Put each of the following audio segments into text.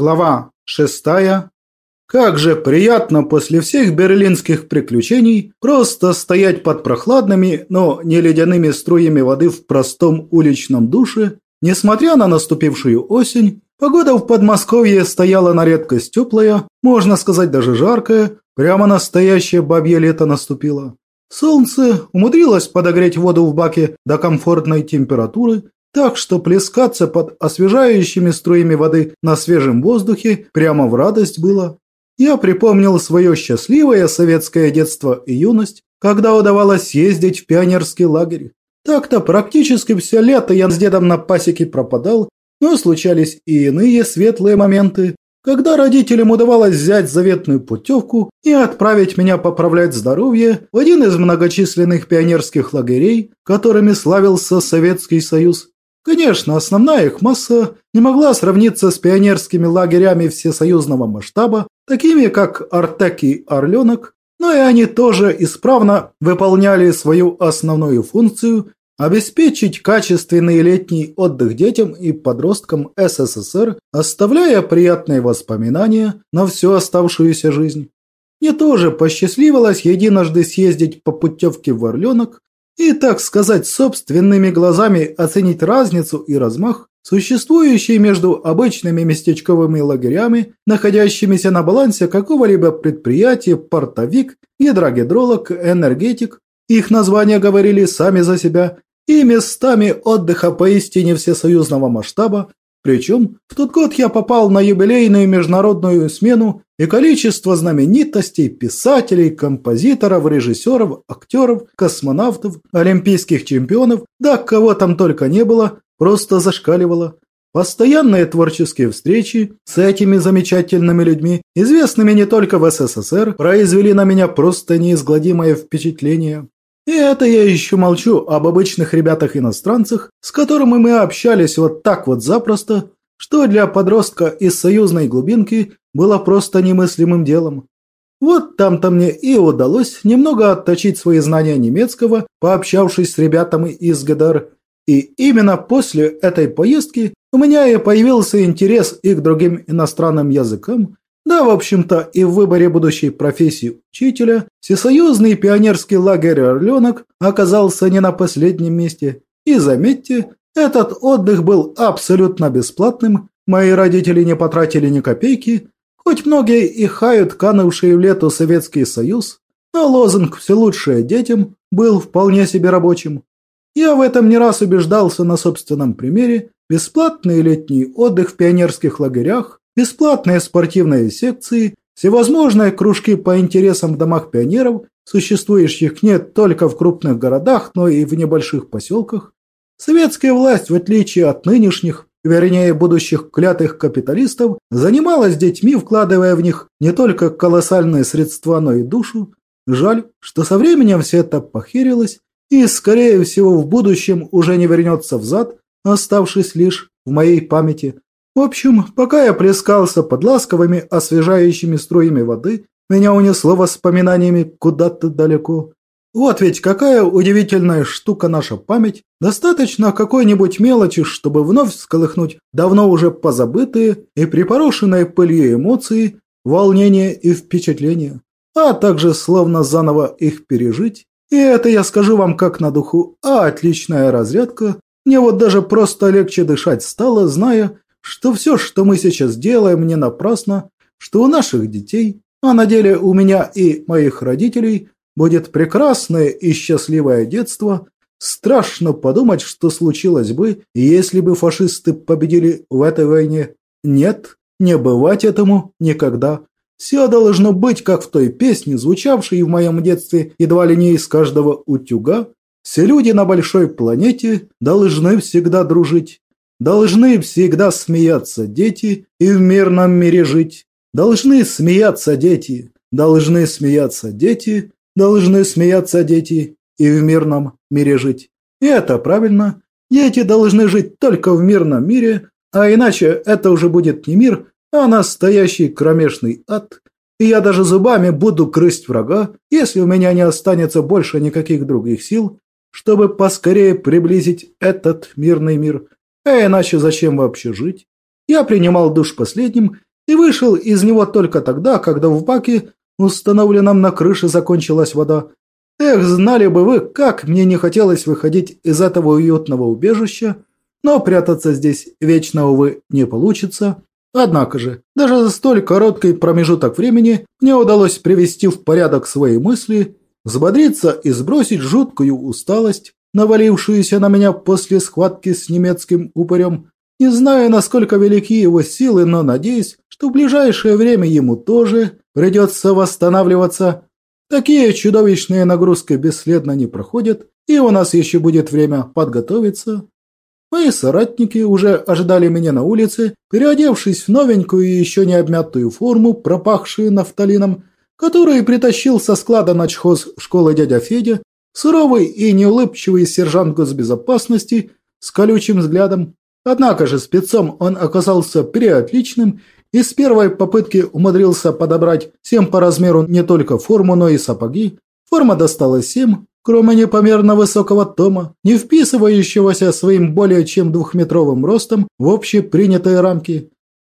Глава шестая. Как же приятно после всех берлинских приключений просто стоять под прохладными, но не ледяными струями воды в простом уличном душе. Несмотря на наступившую осень, погода в Подмосковье стояла на редкость теплая, можно сказать даже жаркая, прямо настоящее бабье лето наступило. Солнце умудрилось подогреть воду в баке до комфортной температуры, так что плескаться под освежающими струями воды на свежем воздухе прямо в радость было. Я припомнил свое счастливое советское детство и юность, когда удавалось ездить в пионерский лагерь. Так-то практически все лето я с дедом на пасеке пропадал, но случались и иные светлые моменты, когда родителям удавалось взять заветную путевку и отправить меня поправлять здоровье в один из многочисленных пионерских лагерей, которыми славился Советский Союз. Конечно, основная их масса не могла сравниться с пионерскими лагерями всесоюзного масштаба, такими как Артек и Орленок, но и они тоже исправно выполняли свою основную функцию – обеспечить качественный летний отдых детям и подросткам СССР, оставляя приятные воспоминания на всю оставшуюся жизнь. Мне тоже посчастливилось единожды съездить по путевке в Орленок, и, так сказать, собственными глазами оценить разницу и размах, существующие между обычными местечковыми лагерями, находящимися на балансе какого-либо предприятия, портовик, гидрогидролог, энергетик, их названия говорили сами за себя, и местами отдыха поистине всесоюзного масштаба, причем в тот год я попал на юбилейную международную смену, и количество знаменитостей, писателей, композиторов, режиссеров, актеров, космонавтов, олимпийских чемпионов, да кого там только не было, просто зашкаливало. Постоянные творческие встречи с этими замечательными людьми, известными не только в СССР, произвели на меня просто неизгладимое впечатление. И это я еще молчу об обычных ребятах-иностранцах, с которыми мы общались вот так вот запросто, что для подростка из союзной глубинки было просто немыслимым делом. Вот там-то мне и удалось немного отточить свои знания немецкого, пообщавшись с ребятами из ГДР. И именно после этой поездки у меня и появился интерес и к другим иностранным языкам, да, в общем-то, и в выборе будущей профессии учителя всесоюзный пионерский лагерь «Орленок» оказался не на последнем месте. И заметьте, этот отдых был абсолютно бесплатным, мои родители не потратили ни копейки, хоть многие и хают канувший в лету Советский Союз, но лозунг «Все лучшее детям» был вполне себе рабочим. Я в этом не раз убеждался на собственном примере, бесплатный летний отдых в пионерских лагерях, бесплатные спортивные секции, всевозможные кружки по интересам в домах пионеров, существующих не только в крупных городах, но и в небольших поселках. Советская власть, в отличие от нынешних, вернее будущих клятых капиталистов, занималась детьми, вкладывая в них не только колоссальные средства, но и душу. Жаль, что со временем все это похерилось и, скорее всего, в будущем уже не вернется взад, оставшись лишь в моей памяти – в общем, пока я плескался под ласковыми, освежающими струями воды, меня унесло воспоминаниями куда-то далеко. Вот ведь какая удивительная штука наша память. Достаточно какой-нибудь мелочи, чтобы вновь сколыхнуть давно уже позабытые и припорошенные пылью эмоции, волнения и впечатления, а также словно заново их пережить. И это я скажу вам как на духу, а отличная разрядка. Мне вот даже просто легче дышать стало, зная, что все, что мы сейчас делаем, не напрасно, что у наших детей, а на деле у меня и моих родителей, будет прекрасное и счастливое детство. Страшно подумать, что случилось бы, если бы фашисты победили в этой войне. Нет, не бывать этому никогда. Все должно быть, как в той песне, звучавшей в моем детстве едва ли не из каждого утюга. Все люди на большой планете должны всегда дружить. Должны всегда смеяться дети и в мирном мире жить. Должны смеяться дети, должны смеяться дети, должны смеяться дети и в мирном мире жить. И это правильно. Дети должны жить только в мирном мире, а иначе это уже будет не мир, а настоящий кромешный ад. И я даже зубами буду крысть врага, если у меня не останется больше никаких других сил, чтобы поскорее приблизить этот мирный мир – а иначе зачем вообще жить? Я принимал душ последним и вышел из него только тогда, когда в баке, установленном на крыше, закончилась вода. Эх, знали бы вы, как мне не хотелось выходить из этого уютного убежища, но прятаться здесь вечно, увы, не получится. Однако же, даже за столь короткий промежуток времени мне удалось привести в порядок свои мысли, взбодриться и сбросить жуткую усталость, навалившуюся на меня после схватки с немецким упырем. Не знаю, насколько велики его силы, но надеюсь, что в ближайшее время ему тоже придется восстанавливаться. Такие чудовищные нагрузки бесследно не проходят, и у нас еще будет время подготовиться. Мои соратники уже ожидали меня на улице, переодевшись в новенькую и еще не обмятую форму, пропахшую нафталином, который притащил со склада начхоз школы дядя Федя, суровый и неулыбчивый сержант госбезопасности с колючим взглядом. Однако же спецом он оказался преотличным и с первой попытки умудрился подобрать всем по размеру не только форму, но и сапоги. Форма досталась всем, кроме непомерно высокого Тома, не вписывающегося своим более чем двухметровым ростом в общепринятые рамки.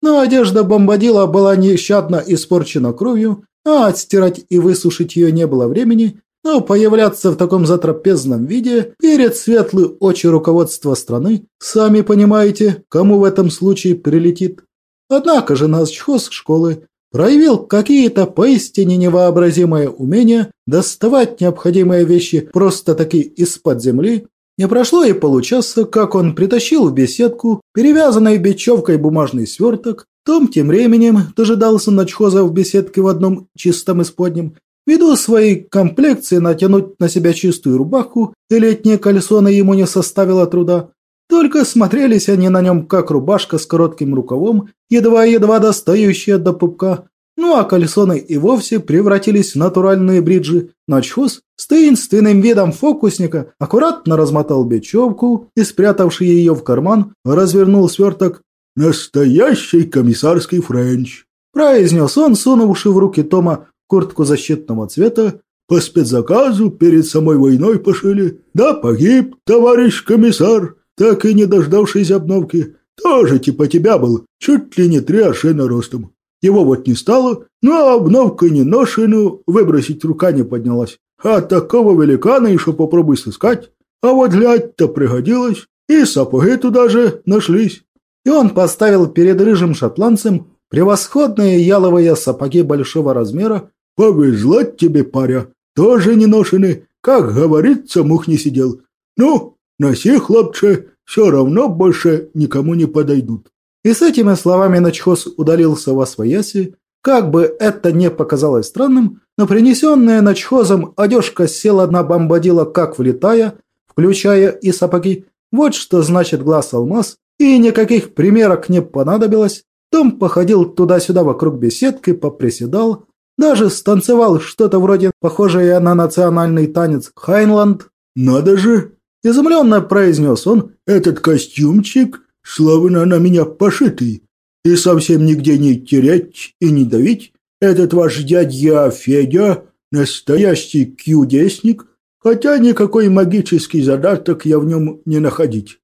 Но одежда бомбадила была нещадно испорчена кровью, а отстирать и высушить ее не было времени, но появляться в таком затрапезном виде перед светлые очи руководства страны, сами понимаете, кому в этом случае прилетит. Однако же наш хоз школы проявил какие-то поистине невообразимые умения доставать необходимые вещи просто-таки из-под земли. Не прошло и получаса, как он притащил в беседку перевязанный бечевкой бумажный сверток. Том тем временем дожидался ночхоза в беседке в одном чистом исподнем. Ввиду своей комплекции натянуть на себя чистую рубаху и летние кальсоны ему не составило труда. Только смотрелись они на нем, как рубашка с коротким рукавом, едва-едва достающая до пупка. Ну а кальсоны и вовсе превратились в натуральные бриджи. Начхоз с таинственным видом фокусника аккуратно размотал бечевку и, спрятавши ее в карман, развернул сверток. «Настоящий комиссарский френч!» произнес он, сунувши в руки Тома куртку защитного цвета, по спецзаказу перед самой войной пошили. Да погиб, товарищ комиссар так и не дождавшись обновки. Тоже типа тебя был, чуть ли не три аршина ростом. Его вот не стало, ну а обновка не ношену, выбросить рука не поднялась. А такого великана еще попробуй сыскать. А вот глядь-то пригодилось, и сапоги туда же нашлись. И он поставил перед рыжим шотландцем превосходные яловые сапоги большого размера. Повезло тебе, паря, тоже не ношены, как говорится, мух не сидел. Ну, Носи, хлопче, все равно больше никому не подойдут». И с этими словами Начхоз удалился во свояси. Как бы это не показалось странным, но принесенная Начхозом одежка села на бомбадила как влетая, включая и сапоги. Вот что значит глаз-алмаз, и никаких примерок не понадобилось. Том походил туда-сюда вокруг беседки, поприседал, даже станцевал что-то вроде похожее на национальный танец Хайнланд. «Надо же!» Изумленно произнес он, этот костюмчик словно на меня пошитый. И совсем нигде не терять и не давить. Этот ваш дядя Федя настоящий кьюдесник, хотя никакой магический задаток я в нем не находить.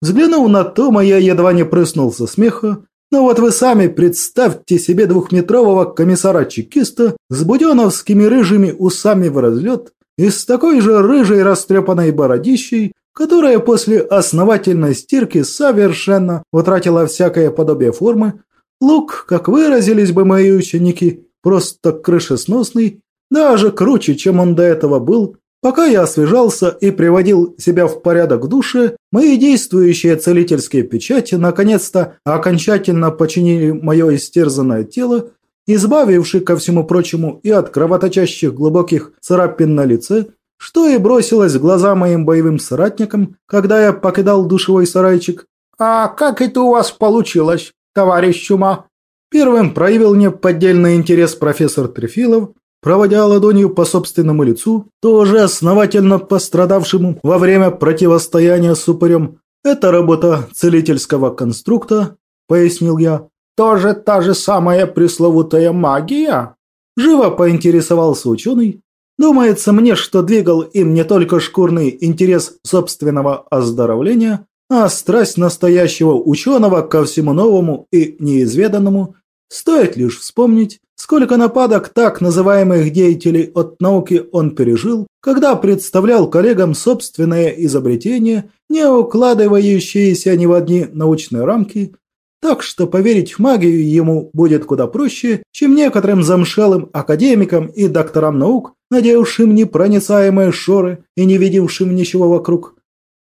Взглянув на Тома, я едва не прыснулся смеха. Но вот вы сами представьте себе двухметрового комиссара-чекиста с буденовскими рыжими усами в разлет, и с такой же рыжей растрепанной бородищей, которая после основательной стирки совершенно утратила всякое подобие формы, лук, как выразились бы мои ученики, просто крышесносный, даже круче, чем он до этого был. Пока я освежался и приводил себя в порядок в душе, мои действующие целительские печати наконец-то окончательно починили мое истерзанное тело избавивший ко всему прочему и от кровоточащих глубоких царапин на лице, что и бросилось в глаза моим боевым соратникам, когда я покидал душевой сарайчик. «А как это у вас получилось, товарищ Чума?» Первым проявил мне поддельный интерес профессор Трефилов, проводя ладонью по собственному лицу, тоже основательно пострадавшему во время противостояния с упырем. «Это работа целительского конструкта», — пояснил я тоже та же самая пресловутая магия?» Живо поинтересовался ученый. Думается мне, что двигал им не только шкурный интерес собственного оздоровления, а страсть настоящего ученого ко всему новому и неизведанному. Стоит лишь вспомнить, сколько нападок так называемых деятелей от науки он пережил, когда представлял коллегам собственное изобретение, не укладывающееся ни в одни научные рамки, так что поверить в магию ему будет куда проще, чем некоторым замшелым академикам и докторам наук, надевшим непроницаемые шоры и не видевшим ничего вокруг.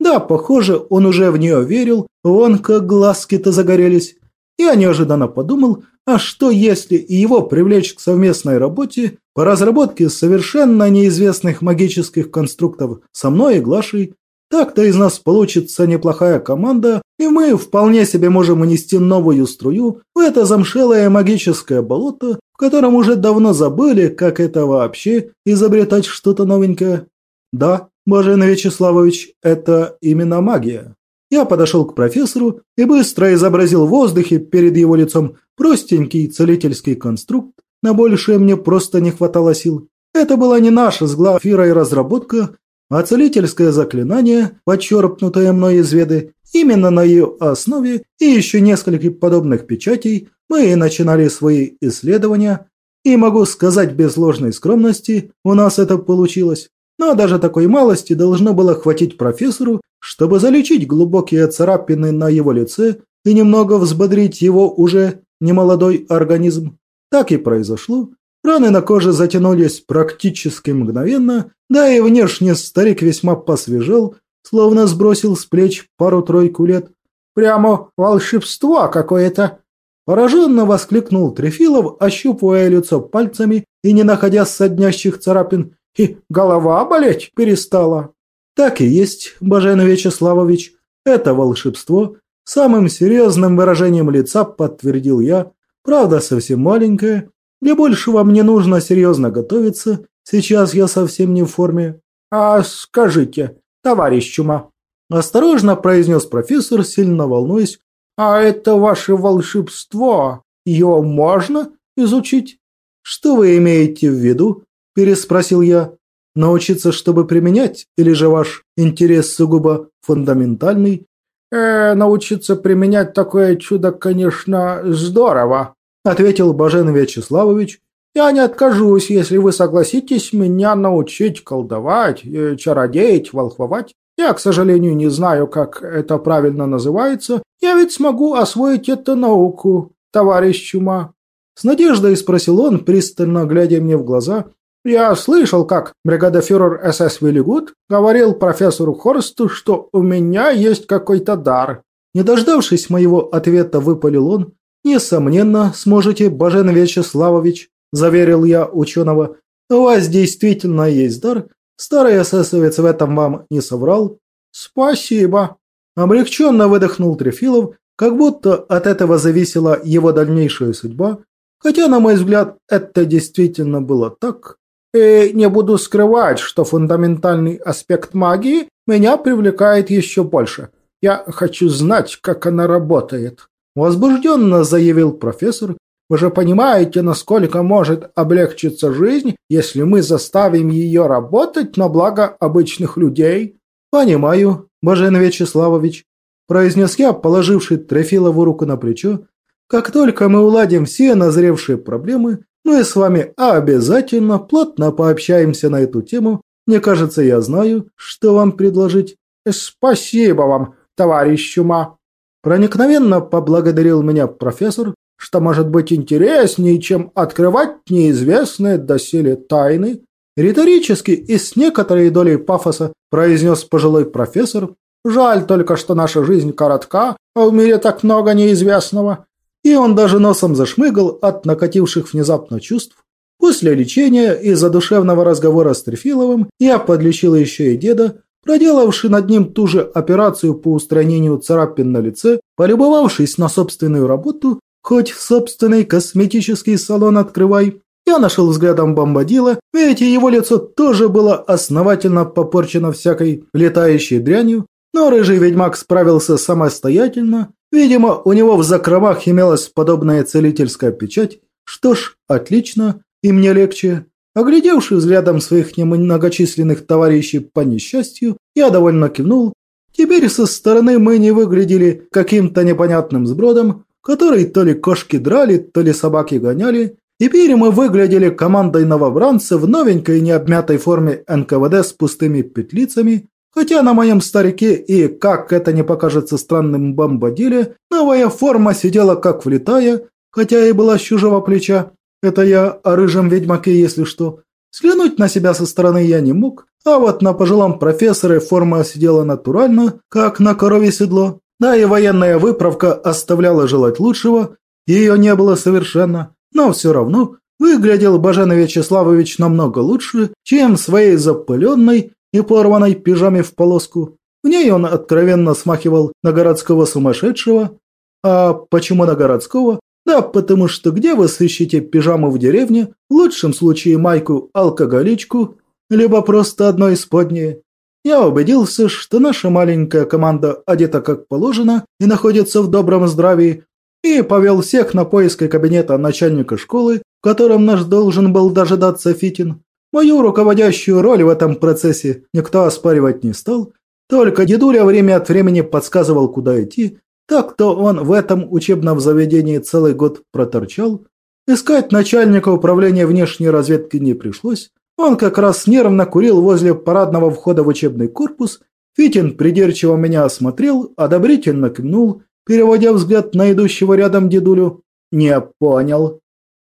Да, похоже, он уже в нее верил, вон как глазки-то загорелись. Я неожиданно подумал, а что если его привлечь к совместной работе по разработке совершенно неизвестных магических конструктов со мной и Глашей, так-то из нас получится неплохая команда, и мы вполне себе можем унести новую струю в это замшелое магическое болото, в котором уже давно забыли, как это вообще изобретать что-то новенькое. Да, Бажен Вячеславович, это именно магия. Я подошел к профессору и быстро изобразил в воздухе перед его лицом простенький целительский конструкт, на большее мне просто не хватало сил. Это была не наша с Глафирой разработка, а целительское заклинание, подчерпнутое мной из веды, именно на ее основе и еще нескольких подобных печатей мы и начинали свои исследования, и могу сказать без ложной скромности, у нас это получилось. Но даже такой малости должно было хватить профессору, чтобы залечить глубокие царапины на его лице и немного взбодрить его уже немолодой организм. Так и произошло, Раны на коже затянулись практически мгновенно, да и внешне старик весьма посвежел, словно сбросил с плеч пару-тройку лет. «Прямо волшебство какое-то!» Пораженно воскликнул Трефилов, ощупывая лицо пальцами и не находя соднящих царапин. «И голова болеть перестала!» «Так и есть, Бажен Вячеславович, это волшебство!» Самым серьезным выражением лица подтвердил я, правда совсем маленькое, для большего мне нужно серьезно готовиться. Сейчас я совсем не в форме. А скажите, товарищ Чума, осторожно произнес профессор, сильно волнуясь. А это ваше волшебство, его можно изучить? Что вы имеете в виду? Переспросил я. Научиться, чтобы применять, или же ваш интерес сугубо фундаментальный? Э, научиться применять такое чудо, конечно, здорово, – ответил Бажен Вячеславович. «Я не откажусь, если вы согласитесь меня научить колдовать, э, чародеять, волхвовать. Я, к сожалению, не знаю, как это правильно называется. Я ведь смогу освоить эту науку, товарищ Чума». С надеждой спросил он, пристально глядя мне в глаза. «Я слышал, как бригадофюрер СС Виллигуд говорил профессору Хорсту, что у меня есть какой-то дар». Не дождавшись моего ответа, выпалил он. «Несомненно, сможете, Бажен Вячеславович», – заверил я ученого. «У вас действительно есть дар. Старый эсэсовец в этом вам не соврал». «Спасибо», – облегченно выдохнул Трефилов, как будто от этого зависела его дальнейшая судьба, хотя, на мой взгляд, это действительно было так. И не буду скрывать, что фундаментальный аспект магии меня привлекает еще больше. Я хочу знать, как она работает. Возбужденно заявил профессор. Вы же понимаете, насколько может облегчиться жизнь, если мы заставим ее работать на благо обычных людей? Понимаю, Бажен Вячеславович, произнес я, положивший Трефилову руку на плечо. Как только мы уладим все назревшие проблемы, мы с вами обязательно плотно пообщаемся на эту тему. Мне кажется, я знаю, что вам предложить. Спасибо вам, товарищ Чума, Проникновенно поблагодарил меня профессор, что может быть интереснее, чем открывать неизвестные доселе тайны. Риторически и с некоторой долей пафоса произнес пожилой профессор. Жаль только, что наша жизнь коротка, а в мире так много неизвестного. И он даже носом зашмыгал от накативших внезапно чувств. После лечения и задушевного разговора с Трефиловым я подлечил еще и деда, проделавший над ним ту же операцию по устранению царапин на лице, полюбовавшись на собственную работу, хоть собственный косметический салон открывай, я нашел взглядом бомбадила, ведь его лицо тоже было основательно попорчено всякой летающей дрянью, но рыжий ведьмак справился самостоятельно, видимо, у него в закромах имелась подобная целительская печать, что ж, отлично, и мне легче. Оглядевший взглядом своих немногочисленных товарищей по несчастью, я довольно кивнул. Теперь со стороны мы не выглядели каким-то непонятным сбродом, который то ли кошки драли, то ли собаки гоняли. Теперь мы выглядели командой новобранцев в новенькой необмятой форме НКВД с пустыми петлицами, хотя на моем старике и, как это не покажется странным бомбоделе, новая форма сидела как влетая, хотя и была с чужого плеча. Это я о рыжем ведьмаке, если что. Взглянуть на себя со стороны я не мог, а вот на пожилом профессоре форма сидела натурально, как на корове седло. Да и военная выправка оставляла желать лучшего, ее не было совершенно, но все равно выглядел Бажен Вячеславович намного лучше, чем в своей запыленной и порванной пижаме в полоску. В ней он откровенно смахивал на городского сумасшедшего. А почему на городского? Да потому что где вы сыщете пижаму в деревне, в лучшем случае майку-алкоголичку, либо просто одно из поднее. Я убедился, что наша маленькая команда одета как положено и находится в добром здравии, и повел всех на поиски кабинета начальника школы, в котором наш должен был дожидаться Фитин. Мою руководящую роль в этом процессе никто оспаривать не стал, только дедуля время от времени подсказывал, куда идти, так-то он в этом учебном заведении целый год проторчал. Искать начальника управления внешней разведки не пришлось, он как раз нервно курил возле парадного входа в учебный корпус. Фитин придирчиво меня осмотрел, одобрительно кивнул, переводя взгляд на идущего рядом дедулю. «Не понял».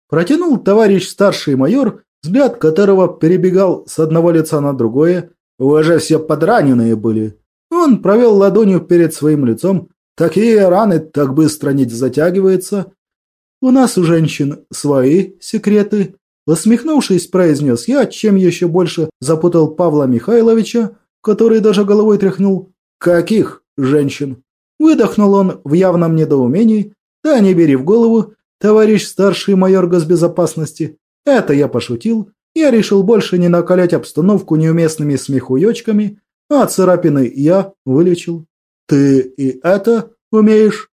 Протянул товарищ старший майор, взгляд которого перебегал с одного лица на другое. «Вы же все подраненные были». Он провел ладонью перед своим лицом. «Такие раны так быстро не затягиваются». «У нас у женщин свои секреты», Усмехнувшись, произнес я, чем еще больше запутал Павла Михайловича, который даже головой тряхнул. «Каких женщин?» Выдохнул он в явном недоумении. «Да не бери в голову, товарищ старший майор госбезопасности. Это я пошутил. Я решил больше не накалять обстановку неуместными смехуёчками, а царапины я вылечил. Ты и это умеешь?»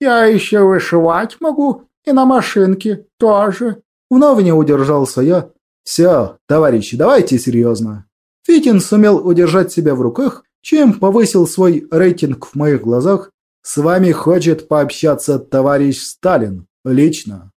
«Я еще вышивать могу, и на машинке тоже», Вновь не удержался я. «Все, товарищи, давайте серьезно». Фитин сумел удержать себя в руках, чем повысил свой рейтинг в моих глазах. «С вами хочет пообщаться товарищ Сталин. Лично».